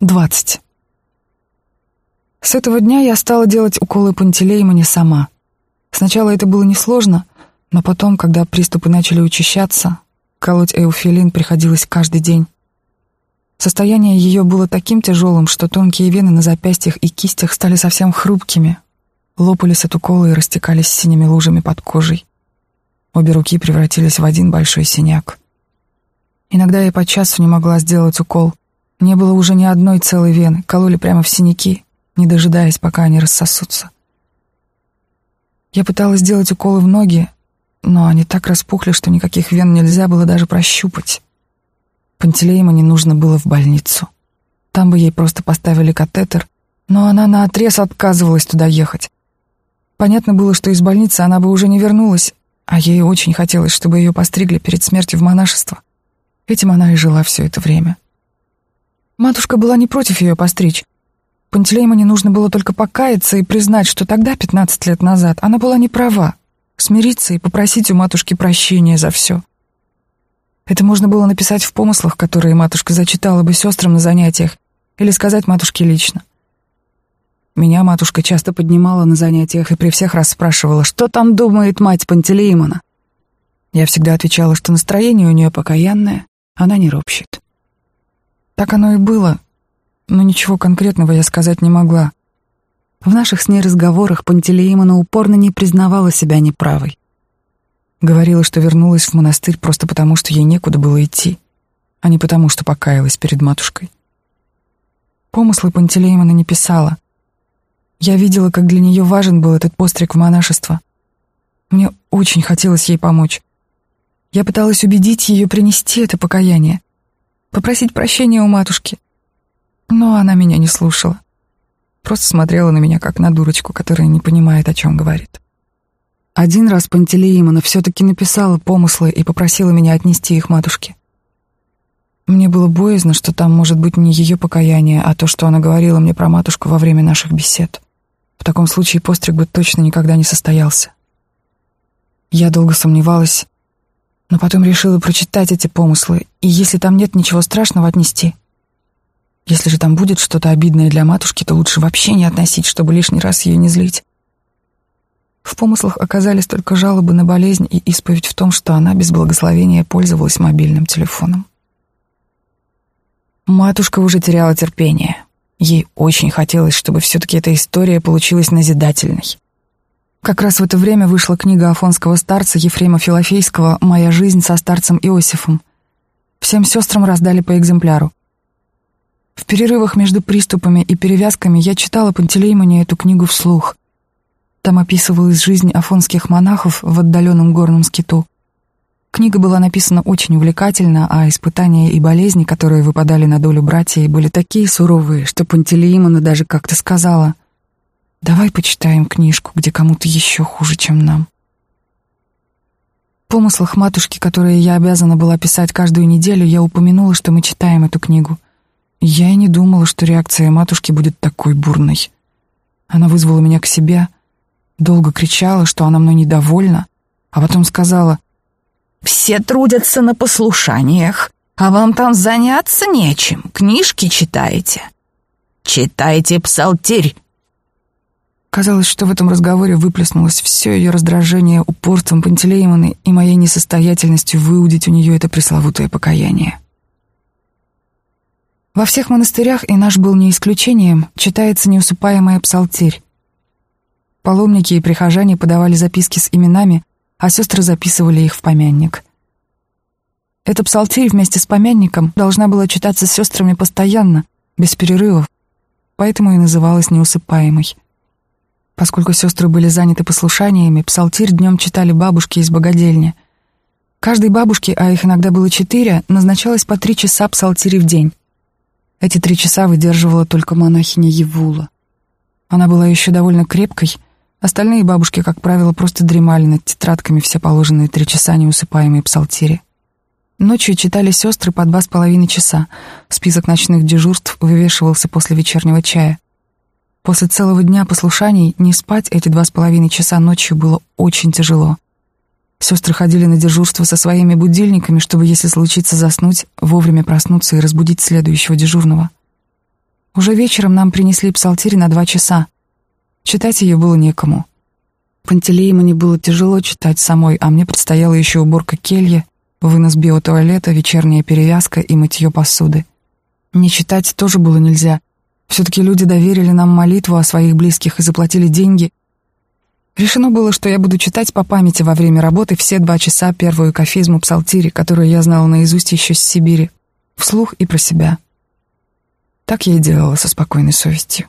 Двадцать. С этого дня я стала делать уколы Пантелейма не сама. Сначала это было несложно, но потом, когда приступы начали учащаться, колоть эуфилин приходилось каждый день. Состояние ее было таким тяжелым, что тонкие вены на запястьях и кистях стали совсем хрупкими, лопались от укола и растекались синими лужами под кожей. Обе руки превратились в один большой синяк. Иногда я по часу не могла сделать укол. Не было уже ни одной целой вены, кололи прямо в синяки, не дожидаясь, пока они рассосутся. Я пыталась сделать уколы в ноги, но они так распухли, что никаких вен нельзя было даже прощупать. Пантелейма не нужно было в больницу. Там бы ей просто поставили катетер, но она наотрез отказывалась туда ехать. Понятно было, что из больницы она бы уже не вернулась, а ей очень хотелось, чтобы ее постригли перед смертью в монашество. Этим она и жила все это время. Матушка была не против ее постричь. Пантелеймоне нужно было только покаяться и признать, что тогда, 15 лет назад, она была не права, смириться и попросить у матушки прощения за все. Это можно было написать в помыслах, которые матушка зачитала бы сестрам на занятиях, или сказать матушке лично. Меня матушка часто поднимала на занятиях и при всех расспрашивала, что там думает мать Пантелеймона. Я всегда отвечала, что настроение у нее покаянное, она не ропщет. Так оно и было, но ничего конкретного я сказать не могла. В наших с ней разговорах Пантелеимона упорно не признавала себя неправой. Говорила, что вернулась в монастырь просто потому, что ей некуда было идти, а не потому, что покаялась перед матушкой. Помыслы Пантелеимона не писала. Я видела, как для нее важен был этот постриг в монашество. Мне очень хотелось ей помочь. Я пыталась убедить ее принести это покаяние, попросить прощения у матушки. Но она меня не слушала. Просто смотрела на меня, как на дурочку, которая не понимает, о чем говорит. Один раз Пантелеимона все-таки написала помыслы и попросила меня отнести их матушке. Мне было боязно, что там может быть не ее покаяние, а то, что она говорила мне про матушку во время наших бесед. В таком случае постриг бы точно никогда не состоялся. Я долго сомневалась, но потом решила прочитать эти помыслы, и если там нет ничего страшного, отнести. Если же там будет что-то обидное для матушки, то лучше вообще не относить, чтобы лишний раз ее не злить. В помыслах оказались только жалобы на болезнь и исповедь в том, что она без благословения пользовалась мобильным телефоном. Матушка уже теряла терпение. Ей очень хотелось, чтобы все-таки эта история получилась назидательной. Как раз в это время вышла книга афонского старца Ефрема Филофейского «Моя жизнь со старцем Иосифом». Всем сестрам раздали по экземпляру. В перерывах между приступами и перевязками я читала Пантелеймоне эту книгу вслух. Там описывалась жизнь афонских монахов в отдаленном горном скиту. Книга была написана очень увлекательно, а испытания и болезни, которые выпадали на долю братьев, были такие суровые, что Пантелеимона даже как-то сказала «Давай почитаем книжку, где кому-то еще хуже, чем нам». В помыслах матушки, которые я обязана была писать каждую неделю, я упомянула, что мы читаем эту книгу. Я и не думала, что реакция матушки будет такой бурной. Она вызвала меня к себе — Долго кричала, что она мной недовольна, а потом сказала, «Все трудятся на послушаниях, а вам там заняться нечем, книжки читаете. Читайте псалтирь». Казалось, что в этом разговоре выплеснулось все ее раздражение упорством Пантелеймоны и моей несостоятельностью выудить у нее это пресловутое покаяние. Во всех монастырях, и наш был не исключением, читается неусыпаемая псалтирь. Паломники и прихожане подавали записки с именами, а сестры записывали их в помянник. Эта псалтирь вместе с помянником должна была читаться с сестрами постоянно, без перерывов, поэтому и называлась неусыпаемой. Поскольку сестры были заняты послушаниями, псалтирь днем читали бабушки из богадельни. Каждой бабушке, а их иногда было четыре, назначалось по три часа псалтири в день. Эти три часа выдерживала только монахиня Евула. Она была еще довольно крепкой — Остальные бабушки, как правило, просто дремали над тетрадками все положенные три часа неусыпаемые псалтири. Ночью читали сестры по два с половиной часа. Список ночных дежурств вывешивался после вечернего чая. После целого дня послушаний не спать эти два с половиной часа ночью было очень тяжело. Сестры ходили на дежурство со своими будильниками, чтобы, если случится заснуть, вовремя проснуться и разбудить следующего дежурного. Уже вечером нам принесли псалтирь на два часа. Читать ее было некому. Пантелеймоне было тяжело читать самой, а мне предстояла еще уборка кельи, вынос биотуалета, вечерняя перевязка и мытье посуды. Не читать тоже было нельзя. Все-таки люди доверили нам молитву о своих близких и заплатили деньги. Решено было, что я буду читать по памяти во время работы все два часа первую кафизму псалтири, которую я знала наизусть еще с Сибири, вслух и про себя. Так я и делала со спокойной совестью.